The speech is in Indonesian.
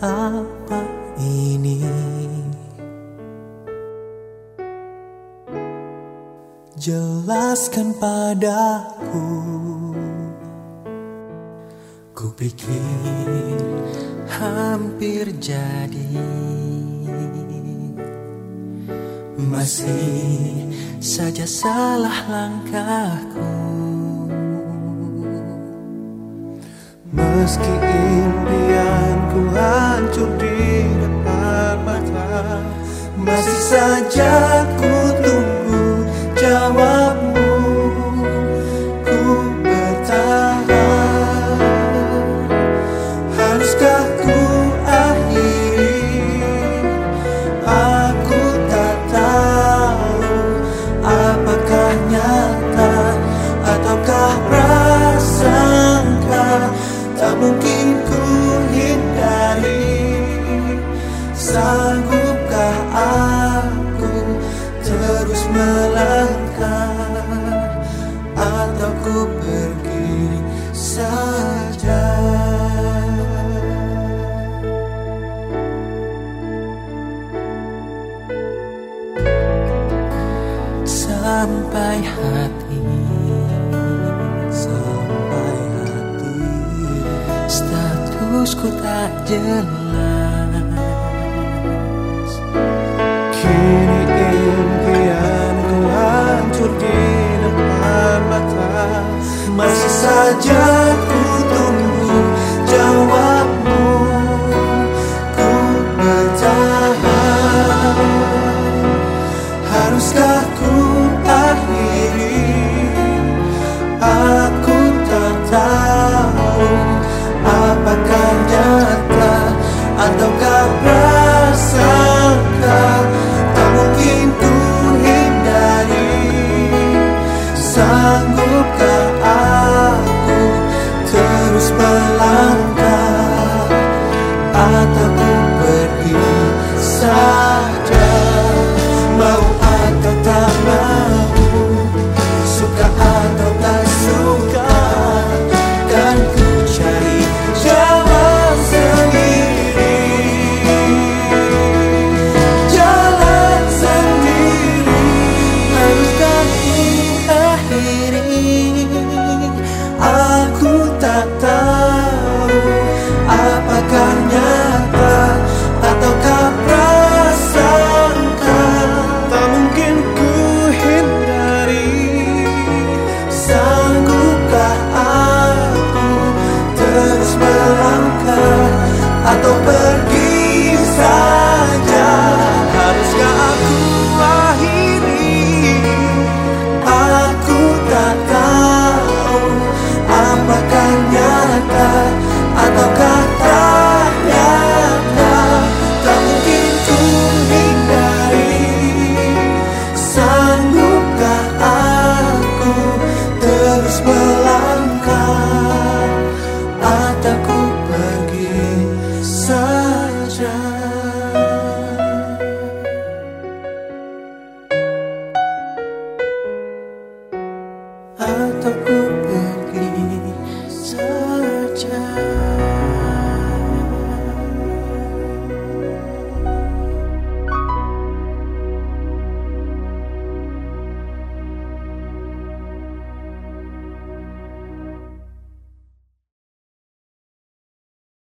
apa ini? Jelaskan padaku. Ku pikir hampir jadi. Masih saja salah langkahku. Meski impian hancur di depan mata. Masih saja ku sampai hati Sampai hati. Statusku tak jelas. ataukah prasangka tak mungkin ku hindari? Sanggupkah aku terus melangkah? Ataupun pergi merupakan nyata. Ataukah